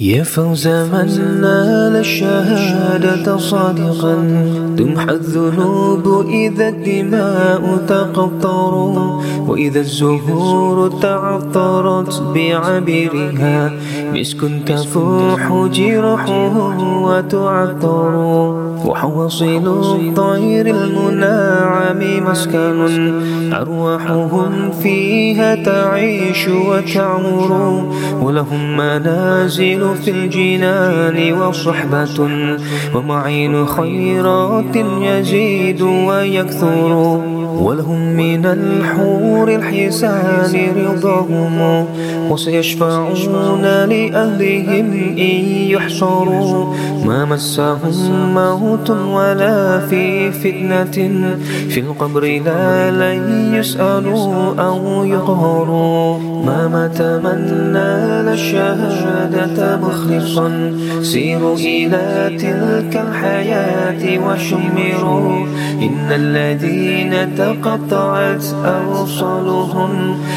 يا فوز من نال الشهادة صادقا. تمحى الذنوب إذا الدماء تقطر وإذا الزهور تعطرت بعبرها. مسك تفوح جرحه وتعطر وحواصل الطير المنعم مسكن. أرواحهم فيها تعيش وتعمر ولهم منازل في الجنان وصحبة ومعين خيرات يزيد ويكثر ولهم من الحور الحسان رضاهم وسيشفعون لأهلهم إن يحصروا ما مسهم موت ولا في فتنة في القبر لا لن يسألوا أو يقهروا ما مات من نال الشهادة مخلصا. سيروا إلى تلك الحياة وشمروا. إن الذين تقطعت أوصالهم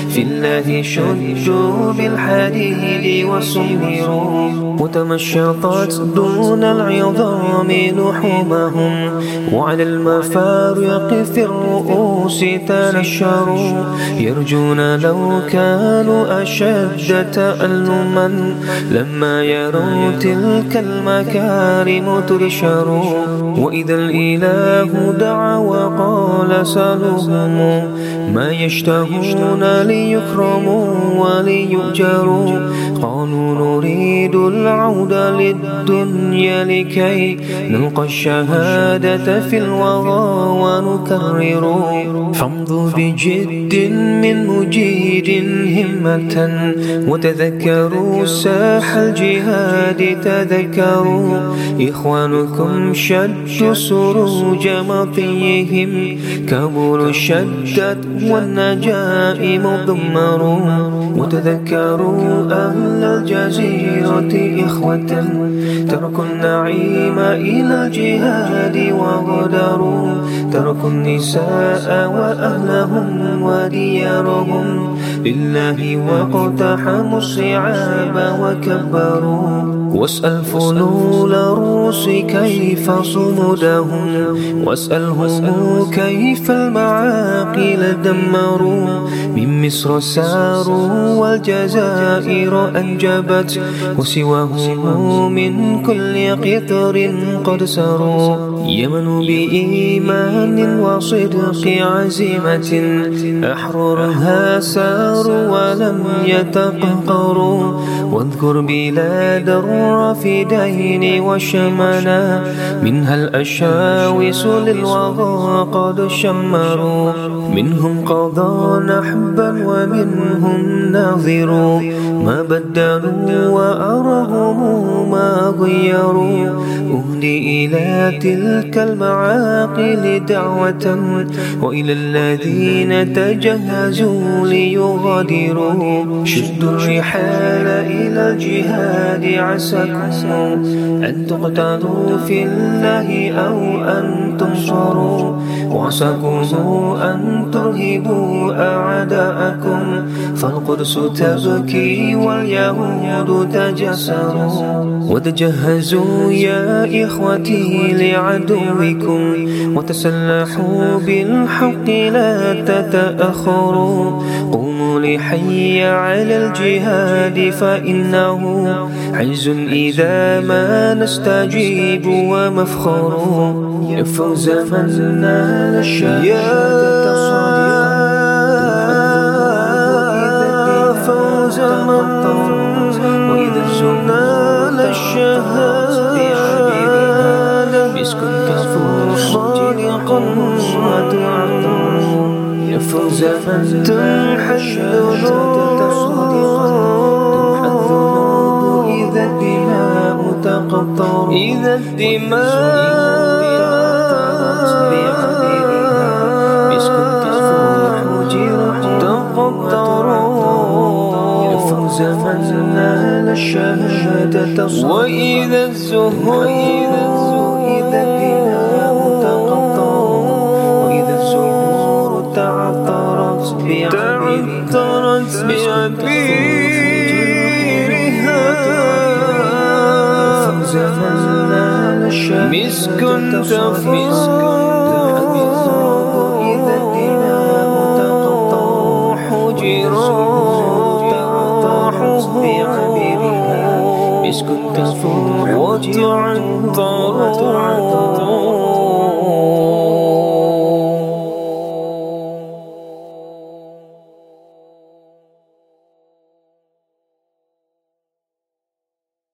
في الله شجوا بالحديد وسمروا. وتمشطت دون العظام لحومهم. وعلى المفارق في الرؤوس تنشروا يرجون لو كانوا أشد تألما. لما يروا تلك المكارم ترشروا. وإذا الإله دعا وقال سلهم ما يشتهون ليكرموا وليؤجروا قالوا نريد العود للدنيا لكي نلقى الشهادة في الوغى ونكرر. فامضوا بجد من مجيد همة وتذكروا ساح الجهاد. تذكروا إخوانكم شدوا سروج مطيهم. كابول شدت والنجائم ضمروا وتذكروا أهل الجزيرة إخوة. تركوا النعيم إلى الجهاد وغدروا تركوا النساء وأهلهم وديارهم. لله واقتحموا الصعاب وكبروا. واسأل فلول الروس كيف صمودهم. واسألهم كيف المعاقل دمروا. من مصر ساروا والجزائر أنجبت وسواهم من كل قطر قد سروا. يمن بإيمان وصدق عزيمة. أحررها ساروا ولم يتقهقروا. واذكر بلاد الرافدين وشمنا. منها الأشاوس للوغى قد شمروا. منهم قضى نحبا ومنهم ناظروا ما بدلوا وأرهم ما غيروا. أهدي إلى تلك المعاقل دعوة وإلى الذين تجهزوا ليغادروا. شدوا الرحال إلى الجهاد عساكم أن تقتلوا في الله أو أن تنصروا. وعساكم أن ترهبوا أعداءكم. فالقدس تبكي واليهود تجسروا وتجهزوا يا إخوتي لعدوكم وتسلحوا بالحق لا تتأخروا. قوموا لحي على الجهاد فإنه عز إذا ما نستجيب ومفخر. يفوز من نال الشهادة يفوز من تمحى الذنوب إذا الدماء تقطر إذا الدماء يفوز من نال الشهادة وإذا الزهور مسك تفوح إذا تقطع جراح بعبرها مسك تفوح وتعطر